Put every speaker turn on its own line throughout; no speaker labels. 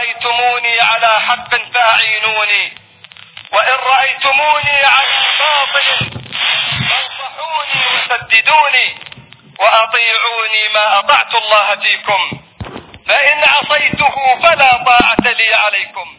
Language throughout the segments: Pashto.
رأيتموني على حق فأعينوني وإن رأيتموني على باطل فانصحوني وسددوني وأطيعوني ما أطعت الله فيكم فإن عصيته فلا طاعة لي عليكم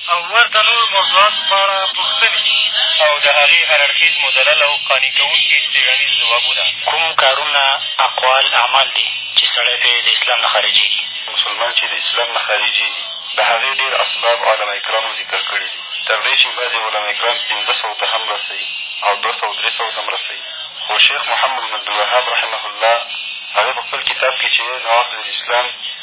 او
ورته نورو موضوعاتو په اړه پوښتنې
او د هغې هر اړخېز مدلل او قانع کوونکي څېړنیز ځوابونه.
کوم کارونه، اقوال، اعمال دي چې سړی پرې د اسلام نه خارجېږي؟
مسلمان چې د اسلام نه خارجېږي د هغې ډېر اسباب علماء کرامو ذکر کړي دي، تر دې چې بعضې علماء کرام پېنځه سوو ته هم رسوي او دوه سوو درې سوو ته هم رسوي، خو شیخ محمد بن عبدالوهاب رحمه الله هغه په خپل کتاب کې چې نواقض الاسلام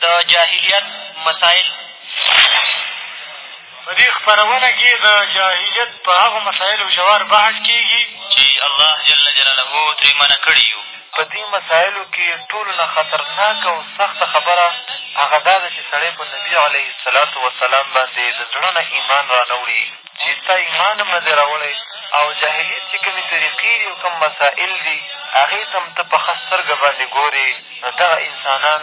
د
جاهلیت مسایل
په دې خپرونه کې د جاهلیت په هغو مسایلو ژور بحث کېږي
چې الله جل جلاله ترې منع کړي یو
په دې مسایلو کې ټولو نه خطرناکه او سخته خبره هغه دا ده چې سړی په نبي علیه الصلاة وسلام باندې د زړه نه ایمان را نه وړي چې تا ایمان هم نه دی راوړی او جاهلیت چې کومې طریقې دي او کوم مسایل دي هغې ته هم ته په ښه سترګه باندې ګورې نو دغه انسانان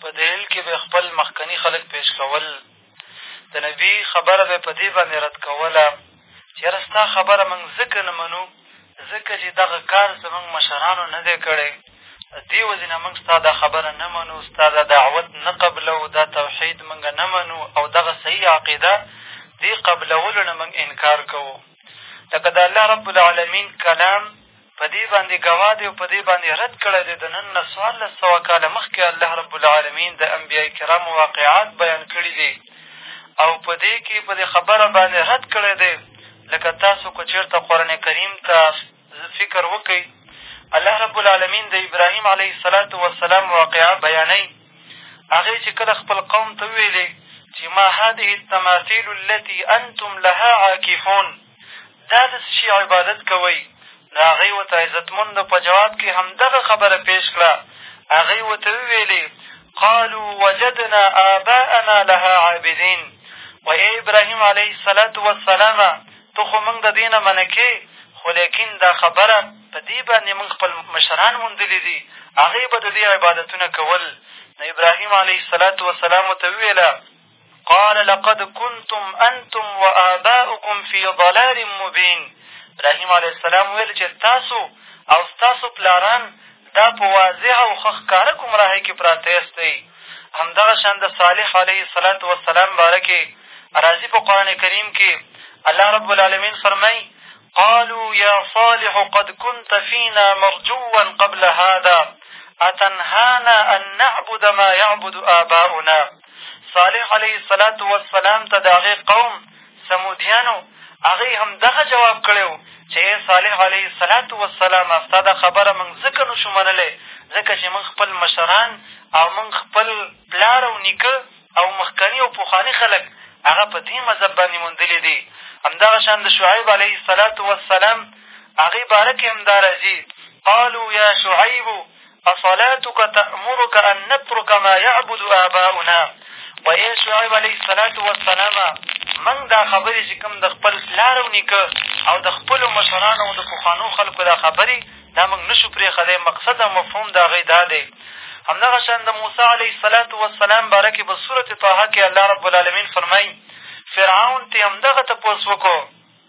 په
دهېل کښې به یې خپل مخکني خلک پېش کول د نبي خبره به یې په دې باندې رد کوله چې یاره ستا خبره مونږ ځکه نه منو ځکه چې دغه کار زمونږ مشرانو نه دی کړی دې وجې نه مونږ ستا دا خبره نه منو ستا دا دعوت نه قبلوو دا توحید مونږ نه منو او دغه صحیح عقیده دې قبلولو نه مونږ انکار کوو لکه د الله رب العالمین کلام په دې باندې ګواه دی او په دې باندې رد کړی دی د نن نه څوارلس سوه کاله مخکې الله رب العالمین د انبیاء کرامو واقعات بیان کړي دي او په دې کې په دې خبره باندې رد کړی دی لکه تاسو که چېرته قرآن کریم ته فکر وکړئ الله رب العالمین د ابراهیم علیه السلام وسلام واقعه بیانوي هغې چې کله خپل قوم ته وویلې چې ما هذه التماثیل التي انتم لها عاکفون دا د څه شي عبادت کوئ؟ نو هغوی ورته عزتمندو په جواب کښې همدغه خبره پېش کړه، هغوی ورته وویلې، قالوا وجدنا آباءنا لها عابدین، وایي ای ابراهیم علیه الصلوة والسلامه! ته خو مونږ د دې نه منع کړې، خو لیکن دا خبره په دې باندې مونږ خپل مشران موندلي دي، هغوی به د دې عبادتونه کول، نو ابراهیم علیه الصلوة والسلام ورته وویله، قال لقد كنتم انتم وآباؤکم فی ضلال مبین ابراهیم علیه السلام وویل چې تاسو او ستاسو پلاران دا په واضح او ښه ښکاره ګمراهۍ کښې پراته یاستئ همدغه شان د صالح علیه السلام والسلام باره کښې راځي په قرآن کریم کښې الله رب العالمین فرمایي قالوا یا صالح قد كنت فینا مرجوا قبل هذا اتنهانا ان نعبد ما يعبد آباؤنا صالح علیه الصلوة والسلام ته د هغې قوم ثمودیانو هغوی هم دغه جواب کړی و چې ای صالح علیه الصلوة والسلام ستا دا خبره موږ ځکه نه شو منلی ځکه چې موږ خپل مشران او موږ خپل پلار او نیکه او مخکني او پخواني خلک هغه په دې مذهب باندې موندلي دي همدغه شان د شعیب علیه الصلوة والسلام هغې باره کښې هم دا راځي قالو یا شعیبو اصلاتک تأمرک ان نترک ما یعبد آباؤنا ویل شعیب علیه السلام و السلام موږ دا خبرې چې کوم د خپل پلار او نیکه او د خپلو مشرانو او د پخوانو خلکو دا خبرې دا موږ نه شو پرېښودی مقصد او مفهوم د هغوی دا دی همدغه شان د موسی علیه السلام والسلام باره کښې په صورت طه کښې الله رب العالمین فرمایي فرعون ترې همدغه تپوس وکړو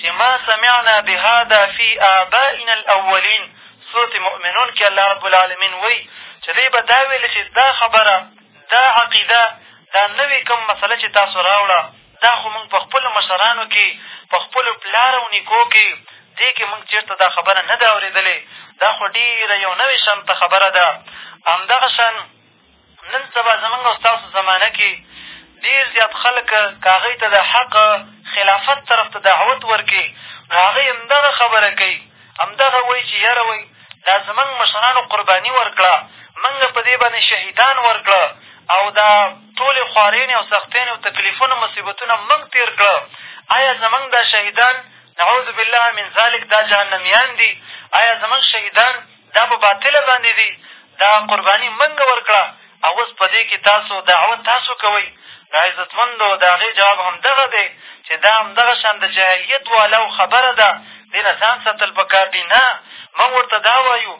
چې ما سمعنا بهذا فی آبائنا الاولین سورت مؤمنون کښې الله رب العالمین وایي چې دوی به دا ویل چې دا خبره دا عقیده دا نوې کوم مسله چې تاسو راوړه دا خو مونږ په خپلو مشرانو کې په خپلو پلار او نیکو کې دې کې مونږ چېرته دا خبره نه ده اورېدلې دا خو ډېره یو نوې شانته خبره ده همدغه شان نن سبا زمونږ او ستاسو زمانه کښې ډېر زیات خلک که هغوی ته د حق خلافت طرف ته دعوت ورکړې نو هغوی همدغه خبره کوي همدغه وایي چې یاره وایي دا زمونږ مشرانو قرباني ورکړه مونږ په دې باندې شهیدان ورکړه او دا ټولې خوارېنې او سختیانې او تکلیفونه مصیبتونه مونږ تېر کړه آیا زمونږ دا شهیدان نعوذ بالله من ذلک دا جهنمیان دي آیا زمونږ شهیدان دا په باطله باندې دي دا قرباني مونږ ورکړه او اوس په دې کښې تاسو دعوه تاسو کوئ نو عزتمندو د هغې جواب همدغه دی چې دا همدغه شان د جاهلیت والاو خبره ده دې نه ځان ساتل په کار دي نه موږ ورته دا وایو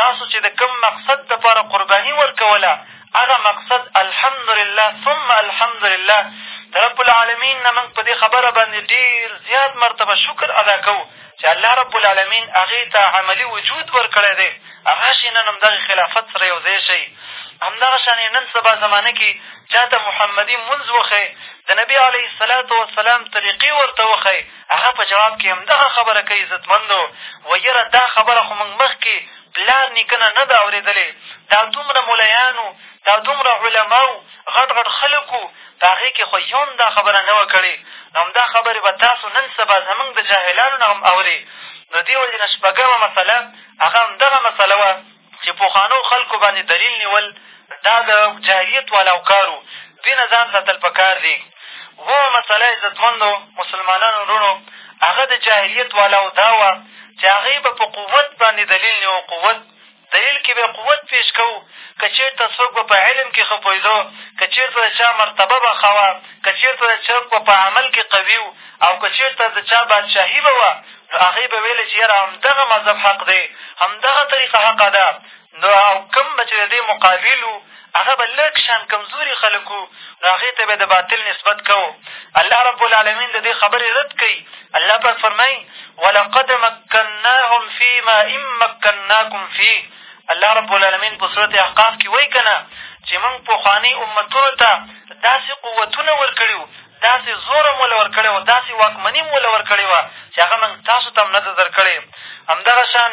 تاسو چې د کوم مقصد دپاره قرباني ورکوله هغه مقصد الحمدلله ثم الحمدلله د رب العالمین نه موږ په دې خبره باندې ډېر زیات مرتبه شکر ادا کوو چې الله رب العلمين هغې ته عملي وجود ورکړی دی، راشئ نن هم دغه خلافت سره یو ځای شئ، همدغه شان یې نن سبا زمانه کښې چا ته محمدي مونځ وښی، د نبي علیه الصلاة والسلام طریقې ورته وښی، هغه په جواب کښې همدغه خبره کوي عزتمندو، ویره دا خبره خو مونږ مخکې پلار نیکه نه نه ده اورېدلې، دا دومره ملایان وو، دا دومره علما وو، غټ غټ خلک وو، په هغې کښې خو يو هم دا خبره نه وه کړې نو همدا خبرې به تاسو نن سبا زمونږ د جاهلانو نه هم اورې نو دې وجې نه شپږمه مسئله هغه همدغه مسئله وه چې پخوانو خلکو باندې دلیل نیول دا د جاهلیت والاو کار و دې نه ځان ساتل په کار دي اوومه مسئله عزتمندو مسلمانانو وروڼو هغه د جاهلیت والاو دا وه چې هغې به په قوت باندې دلیل نیو قوت دلیل کې به یې قوت پېش کوو، که چېرته څوک به په علم کې ښه پوهېده، که چېرته د چا مرتبه به ښه وه، که چېرته د څوک به په عمل کې قوي و او که چېرته د چا بادشاهي به وه، نو هغې به ویلې چې یاره همدغه مذهب حق دی، همدغه طریقه حقه ده، نو او کوم به چې د دې مقابل و، هغه به لږ شان کمزوري خلک وو نو هغې ته به د باطل نسبت کوو الله رب العالمین د دې خبرې رد کوي الله پاک فرمایي ولقد مکناهم فی ما ان مکناکم فیه الله رب العالمین په صورت احقاف کښې وایي که نه چې مونږ پخواني امتونو ته داسې قوتونه ورکړي وو داسې زور هم وله ورکړی وو داسې واکمني هم وله ورکړې وه چې هغه مونږ تاسو ته هم نه ده در کړې همدغه شان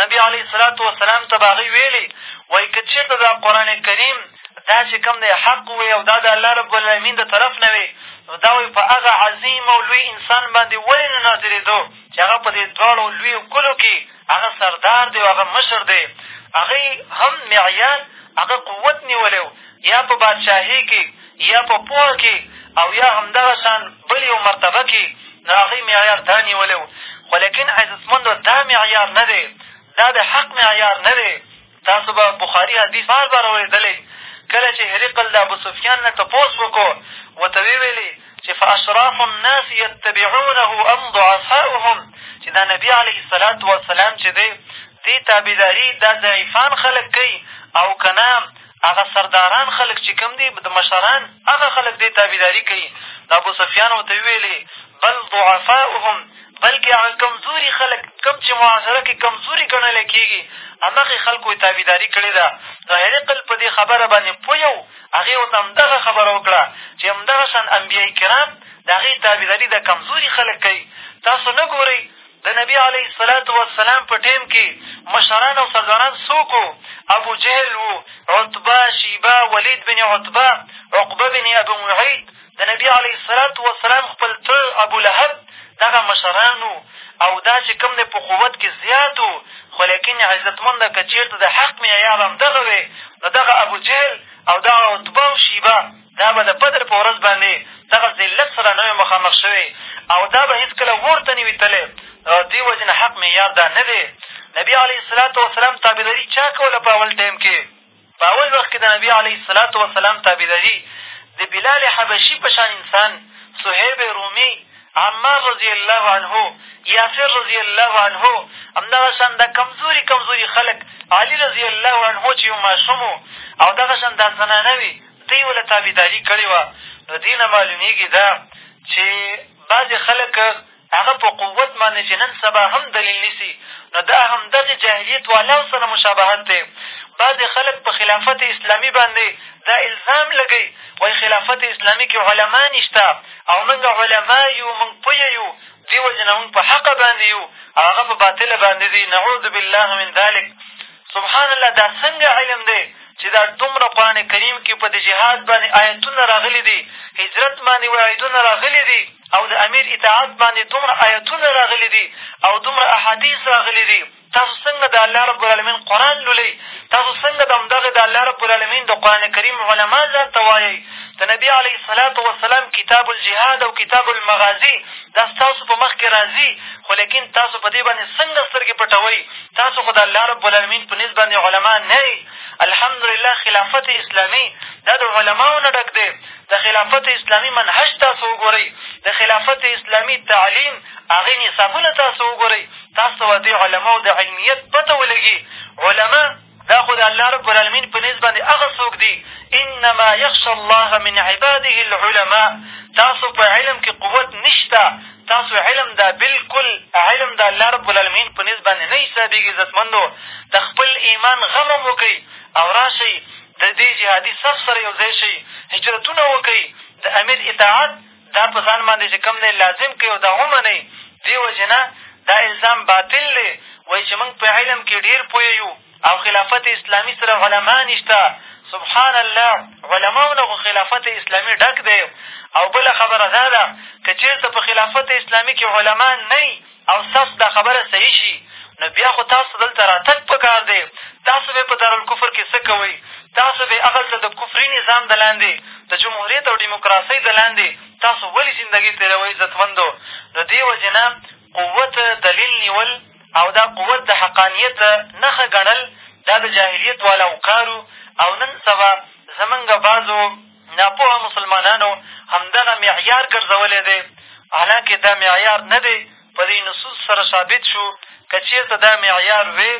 نبي علیه الصلوة والسلام ته به هغوی ویلې وایي که چېرته دا قرآن کریم دا چې کوم دی حق وی او دا د الله رب العلمین د طرف نه وی نو دا وایي په هغه عظیم او لوی انسان باندې ولې نه نازلېدو چې هغه په دې دواړو لویو کلو کښې هغه سردار دی او هغه مشر دی هغوی هم معیار هغه قوت نیولی و یا په بادشاهۍ کښې یا په پوهه کې او یا همدغه شان بل یو مرتبه کې د هغوی معیار دا نیولی و خو لیکن عزتمندو دا معیار نه دی دا د حق معیار نه دی تاسو به بخاري حدیث بار بار اورېدلی کله چې هرقل د ابوسفیان نه تپوس وکړو ورته ویې ویلې چې فاشراف الناس یتبعونه ام ضعفاؤهم چې دا نبي علیه الصلاة والسلام چې دی دې تابعداري دا ضعیفان خلک کوي او که نه هغه سرداران خلک چې کوم دي د مشران هغه خلک دې تابعداري کوي د ابوسفیان ورته وویلې بل ضعفاءهم بلکې هغه کمزوري خلک کوم چې معاشره کښې کمزوري ګڼلی کېږي همغې خلکو یې تابعداري کړې ده نو هرقل په دې خبره باندې پوه و هغې ورته همدغه خبره وکړه چې همدغه شان انبیاء کرام د هغې تابعداري د کمزوري خلک کوي تاسو نه ګورئ د نبي علیه الصلوة والسلام په ټایم کښې مشران او سرداران څوک وو؟ ابوجهل وو، عتبه، شیبه، ولید بن عتبه، عقبه بن ابي معیط، د نبي علیه الصلوة والسلام خپل تره ابولهب دغه مشران وو او دا چې کوم دی په قوت کښې زیات وو خو لیکن عزتمنده که چېرته د حق معیار همدغه وی نو دغه ابوجهل او دغه عتبه او شیبه دا به د بدر په ورځ باندې دغه ذلت سره نه وې مخامخ شوې او دا به هېڅکله اور ته نه وي تللی د دې وجې نه حق معیار دا نه دی نبي علیه الصلات وسلام تابعداري چا کوله په اول ټایم کښې په اول وخت کښې د نبي علیه الصلات وسلام تابعداري د بلال حبشي په شان انسان صهیب رومي عمار رضی الله عنه یاسر رضی الله عنه همدغه شان دا کمزوري کمزوري خلک علي رضی الله عنه چې یو ماشوم او دغه شان دا زنانه وې دوی ورله تابعداري کړې وه، نو دې نه معلومېږي دا چې بعضې خلک هغه په قوت باندې چې نن سبا هم دلیل نیسي، نو دا همدغې جاهلیت والاو سره مشابهت دی. بعضې خلک په خلافت اسلامي باندې دا الزام لګوي، وایي خلافت اسلامي کښې علما نشته او مونږ علما یو، مونږ پوه یو، دې وجې نه مونږ په حقه باندې یو او هغه په باطله باندې دي، نعوذ بالله من ذلک. سبحان الله دا څنګه علم دی چې دا دومره قرآن کریم کښې په د جهاد باندې ایتونه راغلي دي هجرت باندې وعیدونه راغلي دي او د امیر اطاعت باندې دومره ایتونه راغلي دي او دومره احادیث راغلي دي تاسو څنګه د الله رب العالمین قرآن لولئ تاسو څنګه د همدغې د الله رب العالمین د قرآن کریم علما ځان ته وایئ د نبي علیه الصلاة وسلام کتاب الجهاد او کتاب المغازي دا ستاسو په مخ کښې راځي خو لیکن تاسو په دې باندې څنګه سترګې پټوئ تاسو خو د الله رب العالمین په نزد باندې علما نه یئ الحمدلله خلافت اسلامي دا د علماو نه ډک دی د خلافت اسلامي منهج تاسو وګورئ د خلافت اسلامي تعلیم هغې نصابونه تاسو وګورئ تاسو ته به د علماو د علمیت پته ولګي علما دا خو د الله رب العلمين په نزد باندې هغه څوک دي، انما يخشی الله من عباده العلماء، تاسو په علم کښې قوت نشته، تاسو علم دا بلکل علم د الله رب العلمين په نزد باندې نه حسابېږي، عزتمندو! د خپل ايمان غم هم وکړئ او راشئ د دې جهادي صف سره يو ځای شئ، هجرتونه وکړئ، د امير اطاعت دا په ځان باندې چې کوم دی لازم کړئ او دا ومنئ دې وجې نه دا الزام باطل دی وایي چې موږ په علم کې ډېر پوه یو او خلافت اسلامي سره علما نشته سبحان الله علماو نه خو خلافت اسلامي ډک دی او بله خبره دا ده که چېرته په خلافت اسلامي کې علما نه او ستاسو دا خبره صحیح شي نو بیا خو تاسو ته دلته راتګ په کار دی تاسو به په دارالکفر کښې څه کوئ تاسو به هغلته د کفري نظام د لاندې د جمهوریت او ډیموکراسۍ د لاندې تاسو ولې زندګي تېروئ عزتمندو نو دې وجې نه قوت دلیل نیول او دا قوت د حقانیت نښه ګڼل دا د جاهلیت والاو کار او نن سبا زمونږ بعضو ناپوهه مسلمانانو همدغه معیار ګرځولی دی، حالانکه دا معیار نه دی، په دې نصوص سره ثابت شو، که چېرته دا معیار وی،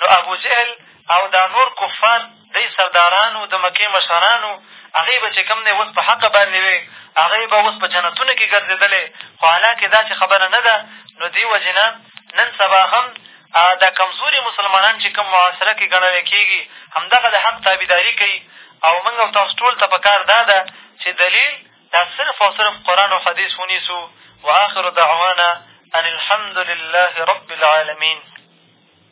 نو ابوجهل او دا نور کفار دی سرداران وو، د مکې مشران وو، هغوی به چې کوم دی اوس په حقه باندې وی، هغوی به اوس په جنتونو کښې ګرځېدلی، خو حالانکه داسې خبره نه ده، نو دې وجې نه نن سبا هم دا کمزوري مسلمانان چې کوم معاصره کښې ګڼل کېږي همدغه د حق تابعداري کوي او موږ او تاسو ټول ته په کار دا ده چې دلیل دا صرف او صرف قرآن او حدیث ونیسو وآخر دعوانا ان الحمد لله رب
العالمین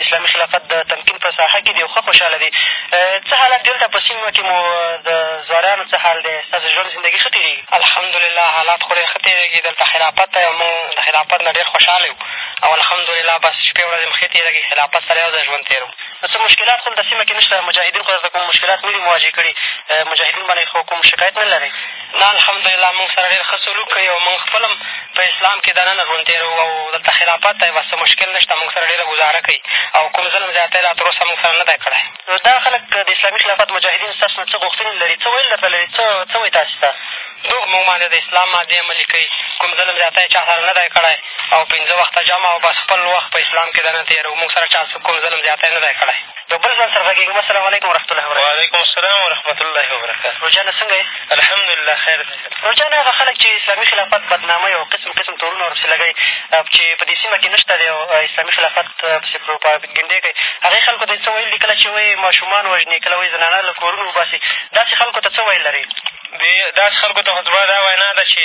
اسلامي خلافت د تمکین په ساحه کې دي او ښه خوشحاله دي. څه حالات دي هلته په سیمه کې مو د ځوانانو څه حال دی؟ ستاسو ژوند زندګي ښه تېرېږي؟
الحمدلله حالات خو ډېر ښه تېرېږي. دلته خلافت دی او مونږ د خلافت نه ډېر خوشحاله یو او الحمدلله بس شپې ورځې مو ښې تېرېږي. خلافت سره یو ځای ژوند تېروو.
نو څه مشکلات خو دلته سیمه کې نشته. مجاهدین خو دلته کوم مشکلات نه دي مواجه کړي. مجاهدین باندې خو کوم شکایت نه لرئ؟
نه الحمدالله مونږ سره ډېر ښه سلوک کوي او مونږ خپل هم په اسلام کښې دننه ژوند تېروو او دلته خلافت دی بس څه مشکل نه شته مونږ سره ډېره ګوزاره کوي او کوم ظلم زیاتی لا تر اوسه مونږ سره نه دی کړی
نو دا خلک د اسلامي خلافت مجاهدین ستاسو نه څه غوښتنې لري څه ویل درته لري څه څه وایي تاسې ته
دوږ مونږ باندې د اسلام مادې عملي کوي کوم ظلم زیاتی یې چا سره نه دی کړی او پېنځه وخته جمع او بس خپل وخت په اسلام کښې دننه تېروو مونږ سره چا څه کوم ظلم زیاتی نه دی کړی
یو بل ځوان سره غږېږم السلام علیکم ورحمت الله وبرکاتو
وعلیکم السلام ورحمت الله وبرکاتو
ورور جانه څنګه یې
الحمدلله خیر دی
ورور جانه هغه خلک چې اسلامي خلافت بدناموي او قسم قسم تورونه ورپسې لګوي چې په دې سیمه کښې نه شته دی او اسلامي خلافت پسې پروپاګنډې کوي هغې خلکو ته یې څه ویل دي کله چې وایي ماشومان وژني کله وایي زنانه له کورونو وباسي داسې خلکو ته څه ویل لرې
دې داسې خلکو ته خو زما دا وینا ده چې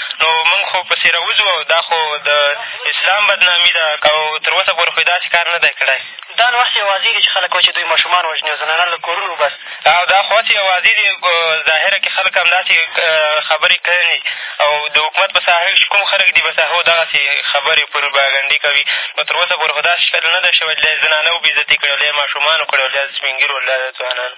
نو مونږ
خو
پسې راوځو او دا خو د اسلام بدنامي ده او تر اوسه پورې خو یې داسې کار نه دی کړی.
دا نو هسې اوازې دي چې خلک وایي چې دوی ماشومان وژني او زنانه له کورونو وباسي.
او دا خو هسې اوازې دي ظاهره کې خلک همداسې خبرې کوي او د حکومت په ساحه کښې چې کوم خلک دي بس هغه دغسې خبرې پروپاګنډې کوي نو تر اوسه پورې خو داسې شکل نه دی شوی چې له یې زنانه وبېعزتي کړې او له یې ماشومان وکړې او له یې سپین ږیرو او
له یې ځوانانو.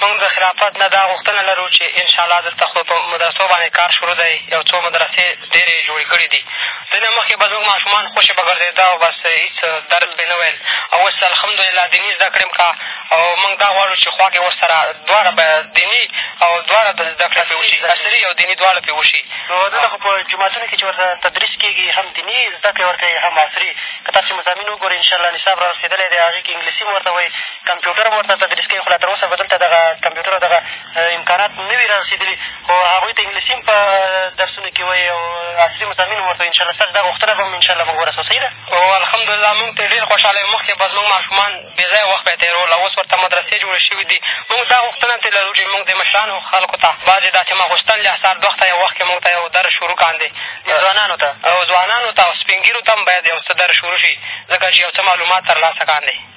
مونږ د خلافت نه دا غوښتنه لرو چې ان شاء الله دلته خو په مدرسو باندې کار شروع دی یو څو مدرسې ډېرې یې جوړې کړې دي د دې نه مخکې به زموږ ماشومان خوشې په ګرځېده او بس هېڅ درس به یې نه ویل او اوس الحمدلله دیني زده کړې هم کا او مونږ دا غواړو چې خوا کې ورسره دواړه به دیني او دواړه به زده کړې پرې وشي عصري او دیني دواړه پرې وشي
نو دلته خو په جوماتونو کښې چې ورته تدریس کېږي هم دیني زده کړې ورکوي هم عصري که تاسې مضامین وګورئ انشاءالله نصاب را رسېدلی دی هغې کښې انګلیسي هم ورته وایي کمپیوټر به ورته تدریس کوي خو لا تر اوسه به دلته دغه کمپیوټر او دغه امکانات نه وي را رسېدلي خو هغوی ته انګلیسي هم په درسونو کښې وایي او عصري مضامین هم ورته وایي انشاءالله ستاسې دا غوښتنه به هم انشاءالله موږ ورسوو صحیح ده
او الحمدالله موږ ترې ډېر خوشحاله یو مخکې به زموږ ماشومان بې ځایه وخت پرې تېرول او اوس ورته مدرسې جوړې شوي دي موږ دا غوښتنه ترې لرو چې موږ دې مشرانو خلکو ته بعضې داسې ماخوستن لۀ سهار دوخته یو وخت کښې موږ ته یو درس شروع کاندې
ځوانانو ته
او ځوانانو ته او سپین ږیرو ته هم باید یو څه درس شروع شي ځکه چې یو څه معلومات
تر
لاسه کاندې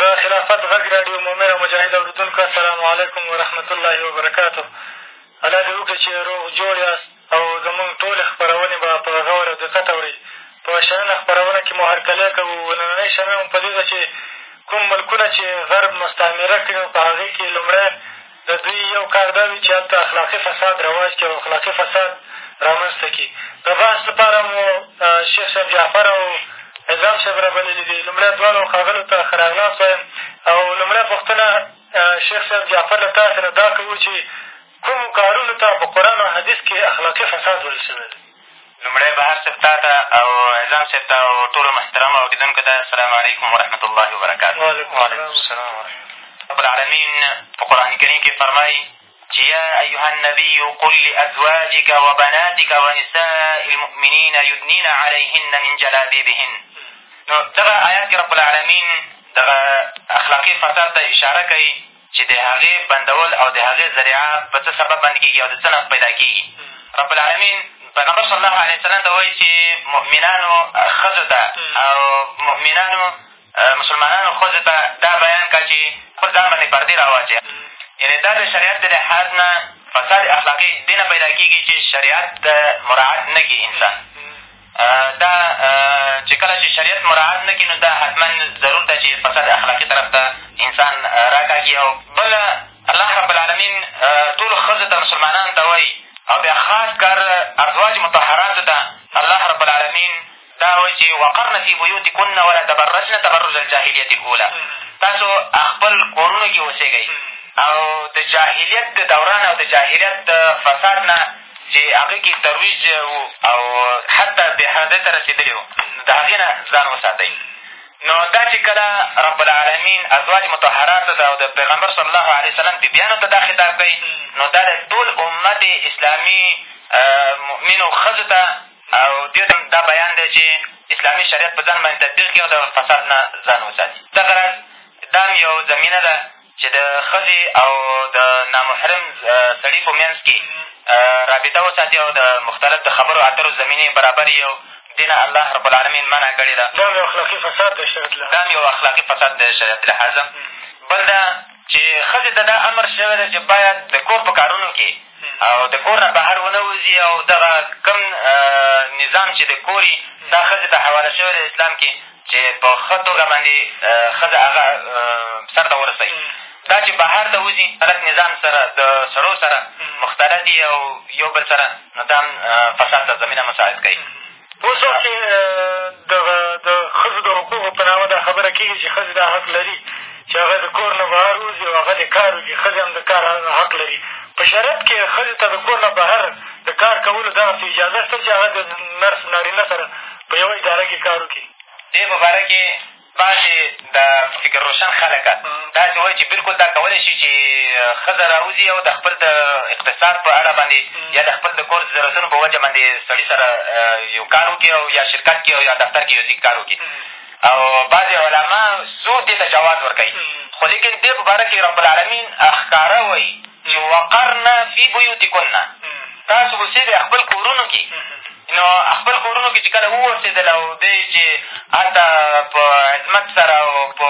د خلافت
غږ راډیو مؤمن او مجاهد اورېدونکو السلام علیکم ورحمت الله وبرکاته الله دې وکړي چې روغ جوړ یاست او زمونږ ټولې خپرونې به په غور او دقت اورئ په شننه خپرونه کښې مو هرکلی کوو نننۍ شننه مو په دې ده چې کوم ملکونه چې غرب مستعمره کړي نو په هغې کښې لومړی د دوی یو کار دا وي چې هلته اخلاقي فساد رواج کړي او اخلاقي فساد رامنځ ته کړي. د بحث لپاره مو شیخ صاحب جعفر او عزام صاحب را بللي دي. لومړی دواړو ښاغلو ته ښه راغلاست وایم او لومړی پوښتنه شیخ صاحب جعفر له تاسې نه دا کوو چې کومو کارونو ته په قرآن او حدیث کښې اخلاقي فساد ویل شوی دی؟
لومړی بهر صاحب تا ته او عظام صاحب ته او ټولو محترمو اورېدونکو ته السلام علیکم ورحمة الله وبرکاته
وعلیکم السلام
رب العالمین په قرآن کریم کښې فرمایي چې یا ایها النبي قل لازواجک وبناتک ونساء المؤمنین یدنین علیهن من جلابیبهن نو دغه آیات کښې رب العالمین دغه اخلاقي فساد ته اشاره کوي چې د هغې بندول او د هغې ذرېعه په څه سبب باندې کېږي او د څه نه پیدا کېږي رب العالمین پیغمبر صلی الله علیه وسلم ته وایي چې مؤمنانو ښځو ته او مؤمنانو مسلمانانو ښځو ته دا بیان کړه چې خپل ځان باندې پردې را واچوي یعنې دا د شریعت د لحاظ نه فساد اخلاقي دې نه پیدا کېږي چې شریعت مراعات نه کړي انسان دا چې کله چې شریعت مراعات نه کړي نو دا حتما ضرور ده چې فساد اخلاقي طرف ته انسان راکاږي او بل الله رب العالمین ټول ښځو ته مسلمانانو ته وایي او بیا خاص کار ازواج مطهراتو ته الله رب العالمین دا وایي چې وقرن فی بیوتکن ولا تبرجن تبرج الجاهلیت الاولی تاسو خپل کورونو کښې اوسېږئ او د جاهلیت د دوران او د جاهلیت د فساد نه چې هغه کښې ترویج وو او حتی بهرده ته رسېدلي وو د هغې نه ځان وساتئ نو دا چې کله رب العالمین ازواج مطهراتو ته او د پیغمبر صلی الله علیه وسلم بیبیانو ته دا خطاب کوي نو دا د ټول امت اسلامي مؤمنو ښځو ته او دې ته دا بیان دی چې اسلامي شریعت په ځان باندې تطبیق کړي او د فساد نه ځان وساتي دغه راز دا هم یو زمینه ده چې د ښځې او د نامحرم سړي په منځ کې رابطه وساتي او د مختلط د خبرو اترو زمینې برابرې او دې نه الله رب العالمین منع کړې ده
دا هم یو اخلاقي فساد دی شریعت له
دا هم یو اخلاقي فساد دی شریعت لحاظه بل دا چې ښځې ته دا امر شوی دی چې باید د کور په کارونو کې او د کور نه بهر ونه وځي او دغه کوم نظام چې د کور دا ښځې ته حواله شوی دی اسلام کې چې په ښه توګه باندې ښځه هغه سر ته ورسوي دا چې بهر ته وځي غلط نظام سره د سړو سره مختلط دي او یو بل سره نو دا هم فساد ته زمینه مساعد کوي
اوس وخت کښې دغه د ښځو د حقوقو په نامه دا خبره کېږي چې ښځې دا حق لري چې هغه د کور نه بهر وځي او هغه د کار وکړي ښځې هم د کار حق لري په شرط کښې ښځې ته د کور نه بهر د کار کولو دغسې اجازه شته چې هغه د نرس نارینه سره په یوه اداره کښې کار وکړي.
دې په باره کښې بعضې د فکر روشن خلک داسې وایي چې بلکل دا کولی شي چې ښځه را وځي او د خپل د اقتصاد په اړه باندې یا د خپل د کور د ضرورتونو په وجه باندې سړي سره یو کار وکړي او یا شرکت کښې او یا دفتر کښې یو ځي کار وکړي او بعضې علما زور دې ته جواز ورکوي خو لیکن دې په باره کښې رب العالمین ښکاره وایي نو وقرن فی بیوتکن تاسو اوسېږئ خپل کورونو کښې نو خپل کورونو کښې چې کله واوسېدل او دوی چې هلته په عصمت سره او په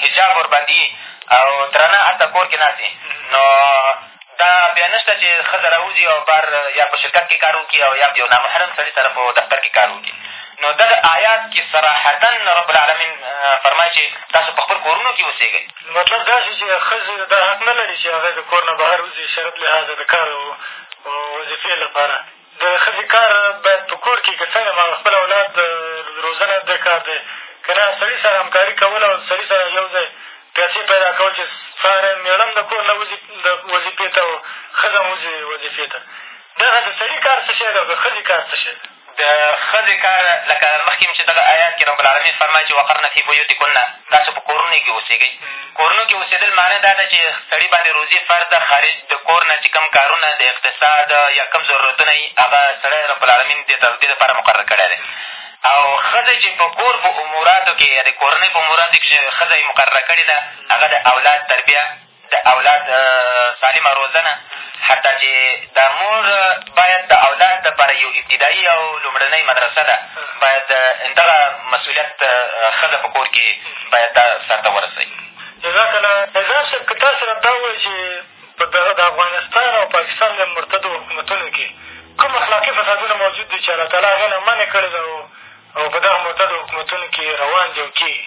حجاب ورباندې یي او درنه هلته کور کښې ناست نو دا بیا نه شته چې ښځه را وځي او بار یا په شرکت کښې کار وکړي او یا یو نامحرم سړي سره په دفتر کښې کار وکړي نو دغه آیات کښې صراحتا رب العالمین فرمایي چې تاسو په خپل کورونو کښې اوسېږئ
مطلب دا شو چې ښځې دا حق نه لري چې هغه د کور نه بهر وځي شرط لحاظه د کار او وظیفې لپاره د ښځې کار باید په کور کښې که څنګه ما خپل اولاد روزنه د کار دی که نه سړي سره همکاري کول او سړي سره یو ځای پیسې پیدا کول چې ساره مېړه هم د کور نه وځي د وظیفې ته او ښځه هم وځي وظیفې ته دغه د سړي کار څه شی دی او د ښځې کار څه شی دی
د ښځې کار لکه مخکې هم چې دغه ایات کښې رب العالمین فرمایي چې وقرن فی بیوتکن تاسو په کورونو کښې اوسېږئ کورونو کښې اوسېدل معنی دا ده چې سړي باندې روزي فرض ده خارج د کور نه چې کوم کارونه د اقتصاد یا کوم ضرورتونه وي هغه سړی رب العالمین دې ته دې لپاره مقرر کړی دی او ښځه چې په کور په اموراتو کښې یا د کورنۍ په اموراتو کښې ښځه یې مقرره کړې ده هغه د اولاد تربیه د اولاد سالمه روزنه حتی چې دا مور باید د اولاد دپاره یو ابتدایي او لومړنۍ مدرسه ده باید دغه مسؤلیت ښځه په کور کې باید دا سرته ورسوي
جزاک الله نظام صاحب که تاسو راته دا ووایي چې په دغه د افغانستان او پاکستان له مرتدو حکومتونو کښې کوم اخلاقي فسادونه موجود دي چې الله تعالی هغې نه منع کړې ده او په دغه مرتدو حکومتونو کښې روان دي او کېږي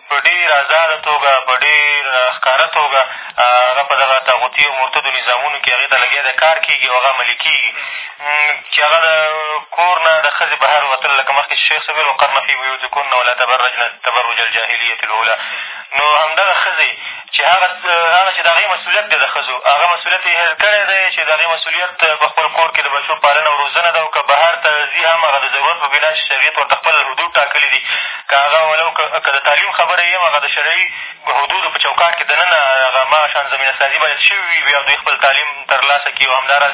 په ډېره ازاده توګه، په ډېره ښکاره توګه هغه په دغه طاغوتي او مرتدو نظامونو کښې هغې ته لګیا دی، کار کېږي او هغه عملي کېږي چې هغه د کور نه د ښځې بهر وتل لکه مخکې چې شیخ صاحب ویل، وقرن فی بیوتکن ولاتبرجن تبرج الجاهلیة الأولی
نو همدغه ښځې چې هغه هغه چې د هغې مسؤلیت دی د ښځو هغه مسؤلیت یې هېر کړی دی چې د هغې مسؤلیت په خپل کور کښې د بچو پالنه او روزنه ده او که بهر ته ځي هم هغه د ضرورت په بنا چې شریعت ورته خپل حدود ټاکلي دي که هغه ولو که د تعلیم خبره یې هم هغه د شرعي حدودو په چوکاټ کښې دننه هغه هماغه شان زمینه سازي باید شوې وي او دوی خپل تعلیم تر لاسه کړي او همداراز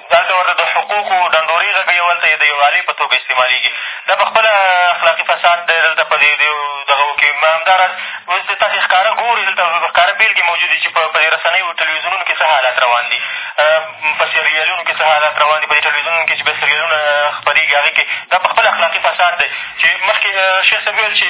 دلته ورته د حقوقو ډنډورې غږوي او هلته یې د یو آلې په توګه استعمالېږي. دا په خپله اخلاقي فساد دی دلته په دې دغو کښې. همدا راز اوس چې تاسې ښکاره ګورئ دلته ښکاره بېلګې موجودې چې په دې رسنیو او ټلوېزیونونو کښې څه حالات روان دي. په سریالونو کښې څه حالات روان دي، په دې ټلوېزیونونو کښې چې بیا سریالونه خپرېږي هغې کښې دا په خپله اخلاقي فساد دی چې مخکې شیخ صاحب وویل چې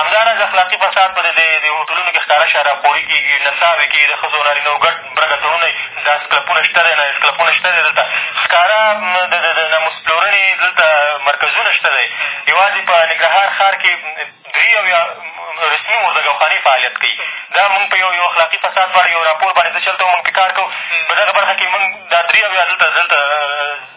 همداراز اخلاقي فساد په د دې د هوټلونو کښې ښکاره شراب خوري کېږي، نڅاوې کېږي، د ښځو او نارینهو ګډ برګه تړونه وي، ډانس کلپونه شته دی، نایټ کلپونه شته دی، دلته ښکاره د د ناموس پلورنې دلته مرکزونه شته دی، یوازې په نګرهار ښار کښې دري او یا رسمي موردګو خانې فعالیت کوي، دا مونږ په یو یو اخلاقي فساد په اړه یو راپور باندې زه چلته وم مونږ پرې کار کوو، په دغه برخه کښې مونږ دا دري او یا دلته دلته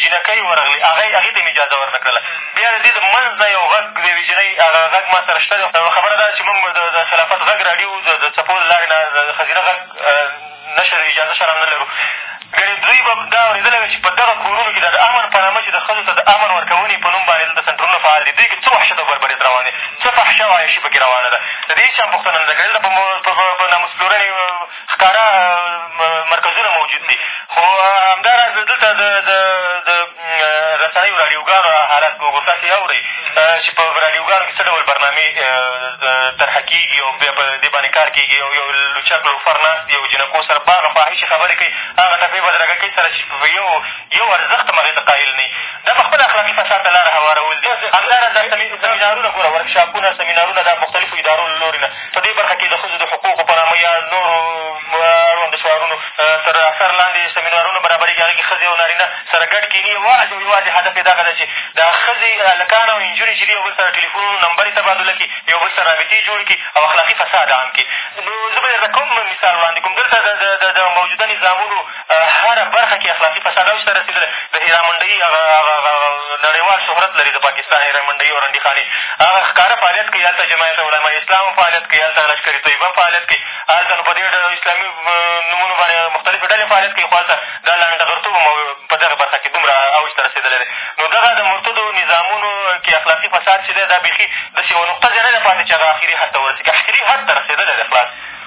جینکۍ ورغلې، هغه یې هغې ته مې اجازه ورنه کړله. بیا د دې د منځ نه یو غږ د یوې جینۍ هغه غږ ما سره شته دی، خبره دا ده چې مونږ د د خلافت غږ راډیو د د څپو له لارې نه د ښځینه غږ نشر اجازه سره هم نه لرو، ګنې دوی به دا اورېدلی وای چې په دغه کورونو کښې د امن په نامه چې د ښځو ته د امن ورکونې په نوم باندې دلته سنټرونه فعال دي، دوی کښې څه وحشت او بربریت روان دی، څه فحشا او عیاشي په کښې روانه ده، د دې هېچا هم پوښتنه نه ده کړې، دلته په په ناموس پلورنې ښکاره مرکزونه موجود دي خو همداراز دلته د د د رسنیو راډیوګانو حالت که وګورو تاسې اورئ چې په راډیوګانو کښې څه ډول برنامې طرحه کېږي او بیا په دې باندې کار کېږي او یو لوچک لوفر ناست دي او جینکو سره په هغه فاحشې خبرې کوي هغه ټپې بدرګه کوي سره چې په یو یو ارزښت هم هغې ته قایل نه دا په خپله اخلاقي فساد ته لاره هوارول دي همداراز دا سمینارونه ګوره ورکشاپونه سمینارونه دا مختلفو ادارو له لورې نه په دې برخه کښې د ښځو د حقوقو په نامه یا نورو اړوندو شعارونو تر اثر لاندې سمینارونه برابرېږي، هغه کښې ښځې او نارینه سره ګډ کېني، یوازې او یوازې هدف یې دغه دی چې دا ښځې، هلکان او انجونې چې دي یو بل سره ټېلېفونونو نمبرې تبادله کړي، یو بل سره رابطې جوړې کړي او اخلاقي فساد عام کړي. نو زه به درته کوم مثال وړاندې کړم، دلته د موجوده نظامونو هره برخه کښې اخلاقي فساد اوج ته رسېدلی د هېرامنډۍ هغه هغه هغه نړېوال شهرت لري د پاکستان هېرامنډۍ او رنډي خانې هغه ښکاره فعالیت کوي هلته جماعت علماء اسلام هم فعالیت کوي هلته لشکر طیبه هم فعالیت کوي هلته نو په دې اسلامي نومونو باندې مختلفې ډلې فعالیت کوي خو هلته دا لنډغرتوب هم په دغې برخه کښې دومره اوج ته رسېدلی دی نو دغه د مرتدو نظامونو کښې اخلاقي فساد چې دی دا بېخي داسې یوه نقطه ځای نه دی پاتې چې هغه اخري حد ته ورسېږي اخري حد ته رسېدلی دی خلاص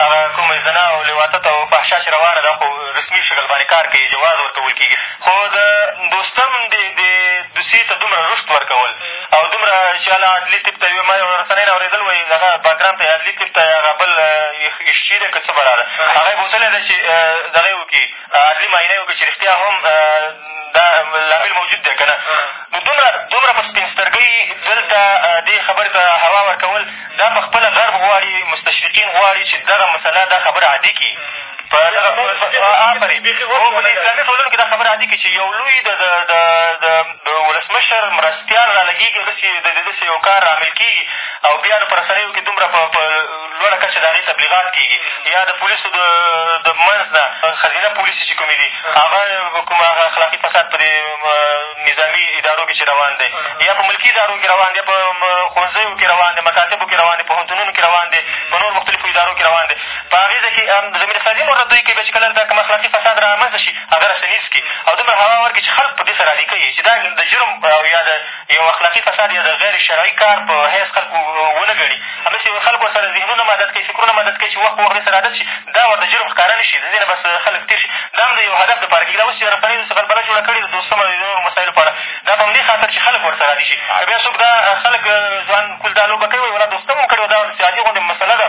هغه
کوم زنا او لواطت او فحشا چې روانه ده خو رسمي شکل باندې کار کوي جواز ورکول کېږي خو د دوستم دې دې دوسیې ته دومره رشد ورکول او دومره چې هله عدلي طب ته یوې ما یو رسنۍ نه اورېدل وایي هغه بګرام ته عدلي طب ته هغه بل اشچي دی که څه بلا ده هغه یې بوتلی دی چې دغه یې وکړي عدلي معاینه یې وکړه چې رښتیا هم دا لامل موجود دی که نه نو دومره دومره په سپین سترګۍ دلته دې خبرې ته هوا ورکول دا په خپله غرب غواړي مستشرقین غواړي چې دغه مسله دا خبره عادي کړي په دغه په دې اسلامي ټولنو کښې دا خبره عادي کړي چې یو لوی د د ولسمشر مرستیال را لګېږي او داسې د داسې یو کار عامل کېږي او بیا نو په رسنیو کښې دومره په لوړه کچه د هغې تبلیغات کېږي یا د پولیسو د د منځ نه ښځینه پولیسې چې کومې دي هغه کوم هغه اخلاقي فساد په دې نظامي ادارو کښې چې روان دی یا په ملکي ادارو کښې روان دی یا په ښوونځیو کښې روان دی مکاتبو کښې روان دی پوهنتونونو کښې روان دی په نور مختلفو ادارو کښې روان دی په هغې ځای کښې زمینسازي مورته دوی کوي بیا چې کله دا کوم اخلاقي فساد را منځ ته شي هغه رسنیز کړي او دومره هوا ورکړي چې خلک په دې سره راضي کړي چې دا د جرم او یا د یو اخلاقي فساد یا د غیر شرعي کار په حیث خلک ونه ګڼي، همداسې خلک ورسره ذهنونه مدد کوي، فکرونه مدد کوي چې وخت په وخت دې سره عادت شي، دا ورته جرم ښکاره نه شي، د دې نه بس خلک تېر شي. دا هم د یو هدف لپاره کېږي، دا اوس چې د رسنیو داسې غلبله جوړه کړې د دوستم او د نورو مسایلو په اړه، دا په همدې خاطر چې خلک ورسره عادي شي، که بیا څوک دا خلک ځوان کول دا لوبه کوي، وایي ولا دوستم هم کړې وه، دا ورته چې عادي غوندې مسله ده.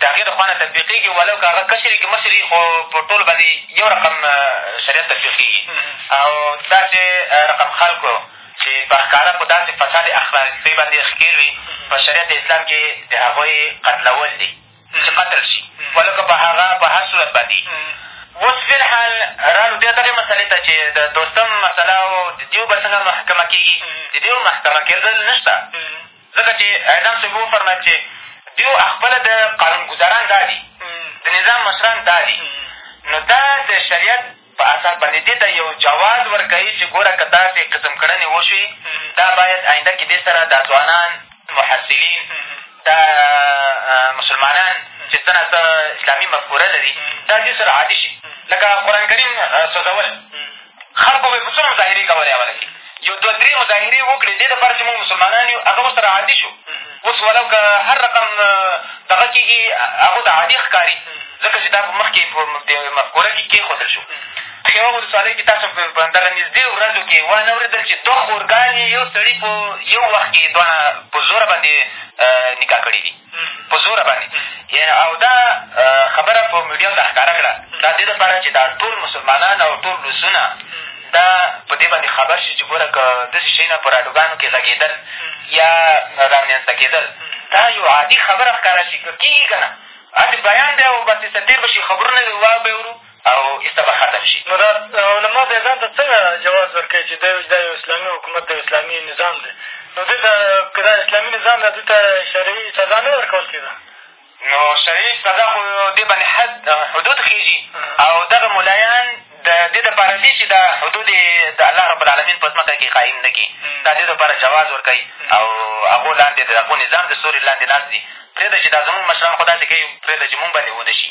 د هغې
د
خوا نه تطبیقېږي ولو که هغه کشر وي که مشر وي خو په ټولو باندې یو رقم شریعت تطبیقېږي او داسې رقم خلکو چې په ښکاره په داسې فساد اخلاقي باندې ښکېل وي په شریعت اسلام کښې د هغوی قتلول دي چې قتل شي ولو که په هغه په هر صورت باندې اوس فی الحال رالو بیا دغې مسلې ته چې د دوستم مسله او د دېو به څنګه محکمه کېږي د دېو محکمه کېدل نه شته ځکه چې اعظم صاحب وفرمایل چې دوی خپله د قانونګذاران دا دي د نظام مشران دا دي نو دا د شریعت په اساس باندې دې ته یو جواز ورکوي چې ګوره که داسې قسم کړنې وشوې دا باید آینده کې دې سره دا ځوانان محصلین دا مسلمانان چې څه نه څه اسلامي مفکوره لري دا دې سره عادي شي لکه قرآن کریم سوځول خلکو به یې په څونه مظاهرې کولې اوله کښې یو دوه درې مظاهرې وکړې دې لپاره چې مونږ مسلمانان یو هغه ورسره عادي شو اوس ولو که هر رقم دغه کېږي هغو ته عادي ښکاري ځکه چې دا مخکې په مفکوره کښې کېښودل شو خېوه ولسوالۍ کښې تاسو په همدغه نږدې ورځو کښې وانه اورېدل چې دوه خورګانې یو سړي په یو وخت کښې دواړه په زوره باندې نکاح کړې دي په زوره باندې او دا خبره په میډیا ته ښکاره کړه دا دې لپاره چې دا ټول مسلمانان او ټول لوسونه دا په دې باندې خبر شي چې ګوره که داسې شي نه په راډیوګانو کښې غږېدل یا رامنځته کېدل دا یو عادي خبره ښکاره شي که کېږي که نه هسې بیان دی او بس څه تېر به شي خبرونه به واورو او ایسته به ختم شي.
نو دا علما بیا ځان ته څنګه جواز ورکوي چې دا دا یو اسلامي حکومت دی، اسلامي نظام دی، نو دوی ته که دا اسلامي نظام دی، دوی ته شرعي سزا نه ورکول کېده؟
نو شرعي سزا خو دې باندې حد حدود خېژي او دغه ملایان د دې دپاره دي چې دا حدود یې د الله رب العالمین په ځمکه کښې قایم نه کړي، دا دې دپاره جواز ورکوي او هغو لاندې د هغو نظام د سیوري لاندې ناست دي، پرېږده چې دا زمونږ مشران خو داسې کوي، پرېږده چې مونږ باندې ونه شي.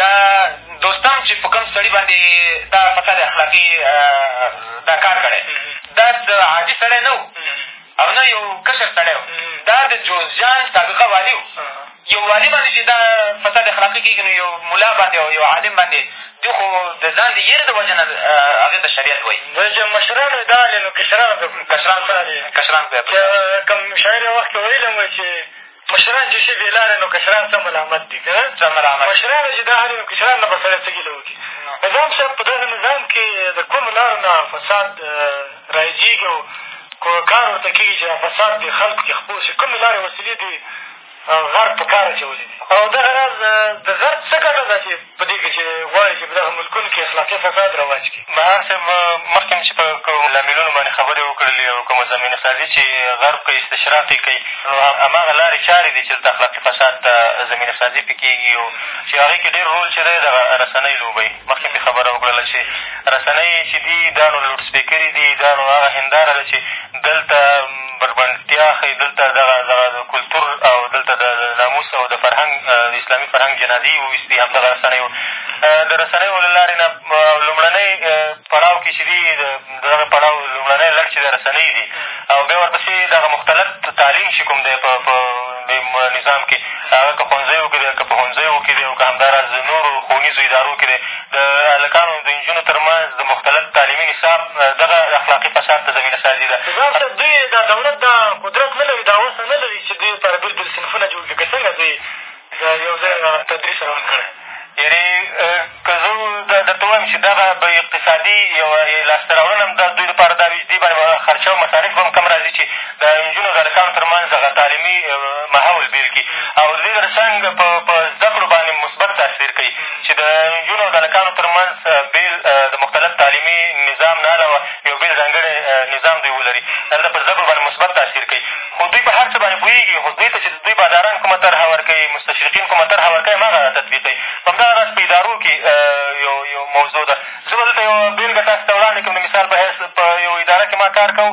دا دوستم چې په کوم سړي باندې دا فساد اخلاقي دا کار کړی دا عادي سړی نه و او نه یو کشر سړی و دا د جوزجان سابقه والي و یو والي باندې چې دا فساد اخلاقي کېږي نو یو ملا باندې او یو عالم باندې دوی خو د ځان د یېرې د وجې نه هغې ته شریعت وایي
وایي مشرانو یې دا نو کشران
کشران کشران
کوم شاعر یې وخت کښې ویلی مو چې مشران چې شي بې لارې نو کشران څه ملامت دي که
نه
مشرانو چې دا حال نو کشران نه به سړی څه ګیله وکړي نظام صاحب په دغه نظام کې د کومو لارو نه فساد رایجېږي او کار ورته کېږي چې فساد دې خلکو کښې خپور شي کومې لارې وسیلې دي غرب په کار اچولي دي او دغه راز د غرب څه ګټه ده چې په دې کښې چې غواړي چې په دغه ملکونو کښې اخلاقي فساد رواج کړي.
بهار صاحب مخکې مو چې په کومو لاملونو باندې خبرې وکړلې او کومه زمینه سازي چې غرب کوي استشراق یې کوي نو هماغه لارې چارې دي چې دلته اخلاقي فساد ته زمینه سازي پکې کېږي او چې هغې کښې ډېر رول چې دی دغه رسنۍ لوبوي مخکې مې خبره وکړله چې رسنۍ چې دي دا نو لوډسپېکرې دي دا نو هغه هېنداره ده چې دلته بربنډتیا ښيي، دلته دغه دغه د کلتور او دلته د د ناموس او د فرهنګ د اسلامي فرهنګ جنازې یې وویستې، همدغه رسنیو د رسنیو له لارې نه لومړنی پړاو کې چې دي د دغه پړاو لومړنی لړ چې دی رسنۍ دي او بیا ورپسې دغه مختلط تعلیم چې کوم دی په په دې نظام کې هغه که ښوونځیو کې دی که پوهنځیو کې دی او که همداراز نورو ښوونیزو ادارو کې دی د هلکانو او د انجونو تر منځ د مختلط تعلیمي نصاب دغه اخلاقي فساد ته زمینه سازي ده.
نظام صاحب دوی دا دولت دا قدرت نه لري، دا وس نه لري چې دوی لپاره بېلبېل صنفونه جوړ کړي، که څنګه دوی یو ځای تدریس روان کړی.
یعنې که زه درته ووایم چې دغه به اقتصادي یوه لاسته راوړنه هم دا دوی لپاره دا وي چې دې باندې به خرچه او مصارف به هم کم راځي چې د انجونو او د هلکانو تر منځ دغه تعلیمي ماحول بېل کړي او د دې تر څنګ په چې د نجونو او د هلکانو تر منځ بېل د مختلف تعلیمي نظام نه علاوه یو بېل ځانګړی نظام دوی ولري دا د په زده کړو باندې مثبت تاثیر کوي خو دوی په هر څه باندې پوهېږي خو دوی ته چې دوی باداران کومه طرحه ورکوي مستشرقین کومه طرحه ورکوي هماغه تطبیقوي په همدغه راز په ادارو کښې یو یو موضوع ده زه به دلته یوه بېلګه تاسو ته وړاندې کړم د مثال په حیث په یو اداره کښې ما کار کوو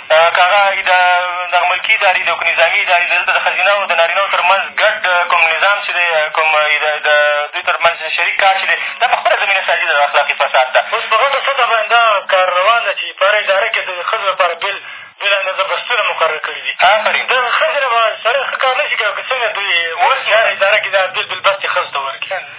که هغه دغملکي ادارې دي او که نظامي ادارې دي، دلته د ښځینه او د نارینه وو تر منځ ګډ کوم نظام چې دی، کوم د دوی تر منځ شریک کار چې دی، دا په خپله زمینه سازي د اخلاقي فساد ده.
اوس په غټه سطحه باندې دا کار روان ده چې په هره اداره کښې د ښځو لپاره بېل بېل اندازه بستونه مقرر کړي دي.
آفرین.
د ښځې نه به سړی ښه کار نه شي کړی او که څنګه دوی اوس چې هره اداره کښې دا بېل بېل بستې ښځو ته ورکړي.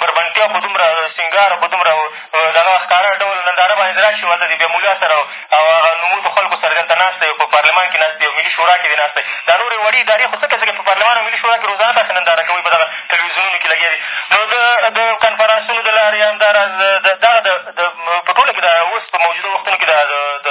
بربنډتیا په دومره سینګار او په دومره دغه ښکاره ډول ننداره باندې دې راشي او هلته دې بیا ملا سره او هغه نوموتو خلکو سره دلته ناست دی او په پارلمان کښې ناست دی او ملي شورا کښې دې ناست دی دا نورې وړې ادارې خو څکه څکه په پارلمان او ملي شورا کښې روزانه تاسې ننداره کوئ په دغه ټلویزیونونو کښې لګیا دي نو د د کنفرانسونو د لارې همداراز د دغه د په ټوله کښې دا اوس په موجوده وختونو کښې دا د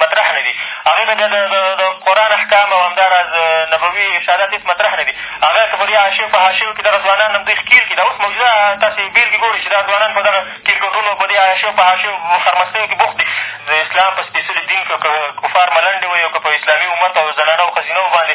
مطرح نه دي هغې ته بیا د قرآن احکام او همداراز نبوي ارشادات هېڅ مطرح نه دي هغه که په دې حاشیو په حاشیو کښې دغه ځوانان همدوی ښکېل کړي دا اوس موجوده تاسې بېلګې ګورئ چې دا ځوانان په دغه کرکټونو په دې حاشیو په حاشیو خرمستیو کښې بوخت دي د اسلام په سپېڅلي دین کفار ملنډې وهي او که په اسلامي امت او زنانه او ښځینه وو باندې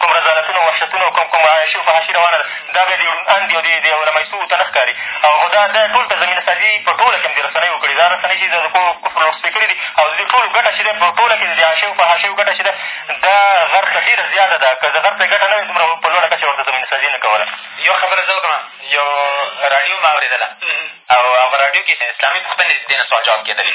کوم رذالتونه او وحشتونه او کوم کوم عیاشي او فحاشي روانه ده دا بیا د یو ړوند اندي او د یوه لمئ سوو ته نه ښکاري او دا ده ټول ته زمینه سازي په ټوله کښې هم دې رسنیو کړې دا رسنۍ چې د کفر لوډ سپېکرې دي او د دې ټولو ګټه چې ده په ټوله کښې د دې عیاشیو فحاشیو ګټه چې ده دا غرب ته ډېره زیاته ده که د غرب ته ګټه نه وای دومره په لوړه کچه ورته زمینه سازي نه کوله
یو خبره زه وکړم یو راډیو مې اورېدله او هغه راډیو کښې اسلامي پوښتنې دې نه سوال جواب کېدلې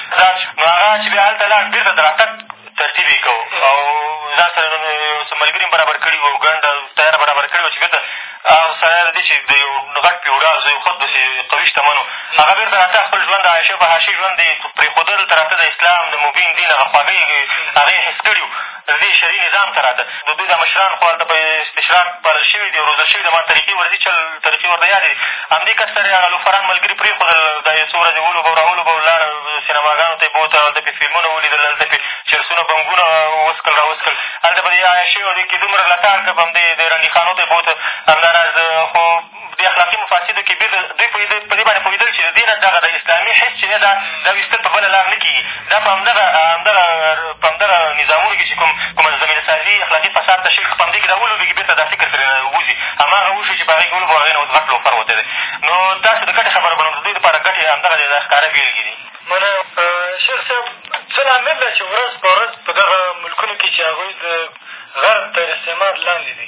ځان شو، نو
هغه چې بیا هلته لاړ بېرته د راتګ ترتیب یې کاوه او ځان سره یو څه ملګري هم برابر کړي وو، ګڼده تیاره برابره کړې وه چې بېرته هغه سړی د دې چې د یو غټ فیوډال زوی خود داسې قوي شتمن و، هغه بېرته راته خپل ژوند د عایشه فحاشي ژوند یې پرېښوده، دلته راته د اسلام د مبین دین هغه خواږه یې هغه یې حس کړي وو. تر دې شرعي نظام ته راته د دوی دا مشران خو هلته په استشراق پالل شوي دي او روزل شوي دي هماغه طریقې ورځي چل طریقې ورته یادې دي همدې کس سره یې هغه لوفران ملګري پرېښودل دا یې څو ورځې ولوبه او راولوبه او لاړه سینماګانو ته یې بوته هلته پرې فلمونه ولیدل هلته پرې چرسونه بنګونه وڅکل را وڅکل هلته په دې عیاشیو دې کښې دومره لتاړ کړ په همدې دې رنډي خانو ته یې بوته همداراز خو دې اخلاقي مفاسدو کښې بېرته دوی په دې په دې باندې پوهېدل چې د دې نه دغه د اسلامي حس چې نه ده دا ویستل په بله لار نه کېږي دا په همدغه همدغه په همدغه نظامونو کښې چې کوم کومه د زمینه سازي اخلاقي فساد ته شرک په همدې کښې را ولوبېږي بېرته دا فکر ترې نه وځي هماغه وشو چې په هغې کښې ولوبو هغې نه اوس غټ لوفر وتی دی نو تاسو د ګټې خبره بلم د دوی لپاره ګټې همدغه دی دا ښکاره بېلګې دي
مننه شیخ صاحب څه لامل ده چې ورځ په ورځ په دغه ملکونو کښې چې هغوی د غرب تر استعمار لاندې دي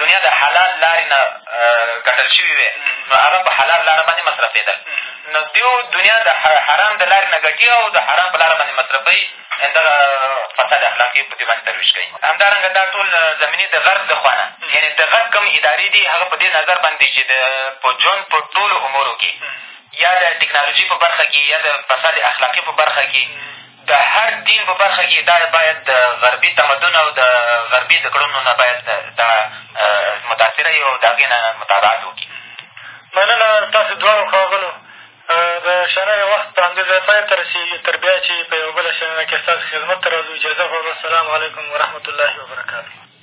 دنیا د حلال لارې نه ګټل شوي وې نو هغه په حلال لاره باندې مصرفېدل نو دیو دنیا د حرام د لارې نه ګټي او د حرام په لاره باندې مصرفوي دغه فساد اخلاقي په دې باندې ترویج کوي همدارنګه دا ټول زمینې د غرب د خوا نه یعنې د غرب کوم ادارې دي هغه په دې نظر باندې چې د په ژوند په ټولو امورو کښې یا د ټکنالوژي په برخه کښې یا د فساد اخلاقي په برخه کښې د هر دین په برخه کښې دا باید د غربي تمدن او د غربي زده کړنو نه باید دا متاثره وي او د هغې نه متابعت وکړي
مننه تاسو دواړو ښاغلو د شننې وخت په همدې ځای پای ته رسېږي تر بیا چې په یوه بله شننه کښې ستاسو خدمت ته راځو اجازه غواړو السلام علیکم ورحمت الله
وبرکاته